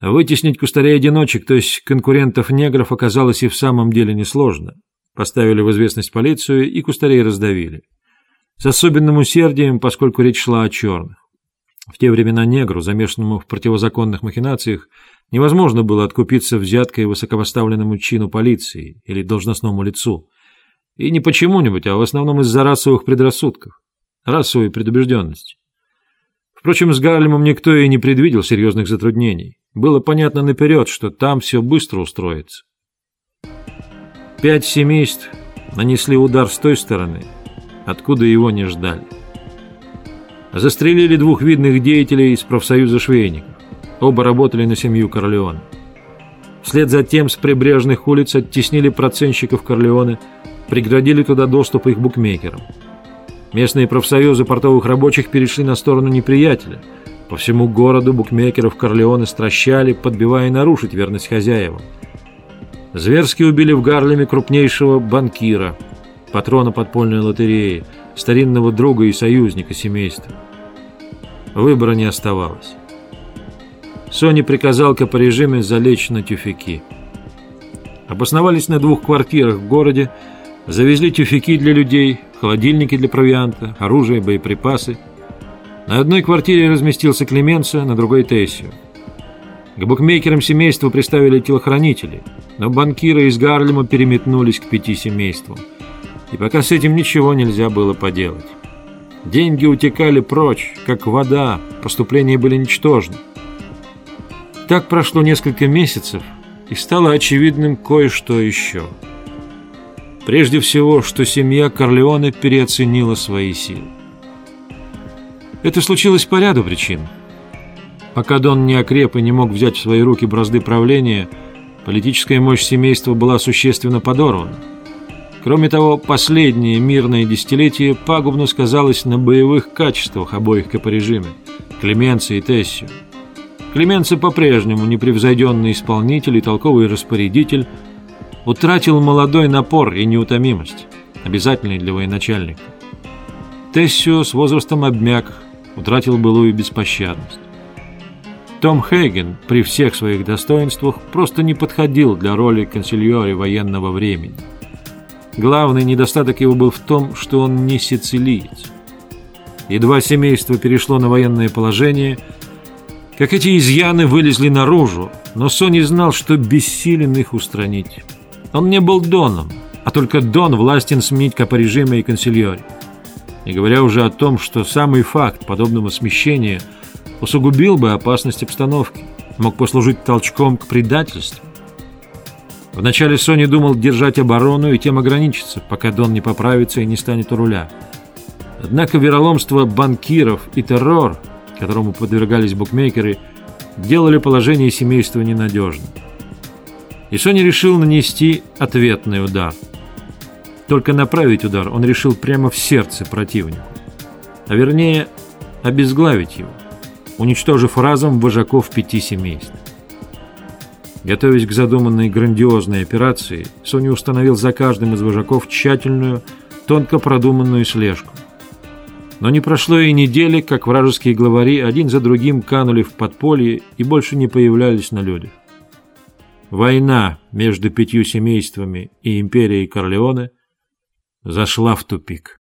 Вытеснить кустарей-одиночек, то есть конкурентов-негров, оказалось и в самом деле несложно. Поставили в известность полицию и кустарей раздавили. С особенным усердием, поскольку речь шла о черных. В те времена негру, замешанному в противозаконных махинациях, невозможно было откупиться взяткой высокопоставленному чину полиции или должностному лицу. И не почему-нибудь, а в основном из-за расовых предрассудков, расовой предубежденности. Впрочем, с Гарлемом никто и не предвидел серьезных затруднений. Было понятно наперед, что там все быстро устроится. Пять семейств нанесли удар с той стороны, откуда его не ждали. Застрелили двух видных деятелей из профсоюза швейников. Оба работали на семью Корлеона. Вслед за тем с прибрежных улиц оттеснили процентщиков Корлеоне, преградили туда доступ их букмекерам. Местные профсоюзы портовых рабочих перешли на сторону неприятеля – по всему городу букмекеров Корлеоне стращали, подбивая нарушить верность хозяевам. Зверски убили в Гарлеме крупнейшего банкира, патрона подпольной лотереи, старинного друга и союзника семейства. Выбора не оставалось. Сони приказал Капорежиме залечь на тюфяки. Обосновались на двух квартирах в городе, завезли тюфяки для людей, холодильники для провианта, оружие, боеприпасы – на одной квартире разместился Клеменца, на другой – Тессию. К букмекерам семейства приставили телохранителей, но банкиры из Гарлема переметнулись к пяти семействам. И пока с этим ничего нельзя было поделать. Деньги утекали прочь, как вода, поступления были ничтожны. Так прошло несколько месяцев, и стало очевидным кое-что еще. Прежде всего, что семья Корлеоне переоценила свои силы. Это случилось по ряду причин. Пока Дон не окреп и не мог взять в свои руки бразды правления, политическая мощь семейства была существенно подорвана. Кроме того, последнее мирное десятилетие пагубно сказалось на боевых качествах обоих капорежиме – Клеменца и Тессию. Клеменца по-прежнему непревзойденный исполнитель и толковый распорядитель утратил молодой напор и неутомимость, обязательный для военачальника. Тессио с возрастом обмяк, утратил былую беспощадность. Том Хейген при всех своих достоинствах просто не подходил для роли консильори военного времени. Главный недостаток его был в том, что он не сицилиец. Едва семейство перешло на военное положение, как эти изъяны вылезли наружу, но Сони знал, что бессилен их устранить. Он не был Доном, а только Дон властен сменить капорежима и консильори не говоря уже о том, что самый факт подобного смещения усугубил бы опасность обстановки, мог послужить толчком к предательству. Вначале Сони думал держать оборону и тем ограничиться, пока Дон не поправится и не станет у руля. Однако вероломство банкиров и террор, которому подвергались букмекеры, делали положение семейства ненадежным. И Сони решил нанести ответный удар – только направить удар он решил прямо в сердце противнику. А вернее, обезглавить его, уничтожив разом вожаков пяти семейств. Готовясь к задуманной грандиозной операции, Сони установил за каждым из вожаков тщательную, тонко продуманную слежку. Но не прошло и недели, как вражеские главари один за другим канули в подполье и больше не появлялись на людях. Война между пятью семействами и империей Корлеоне – зашла в тупик.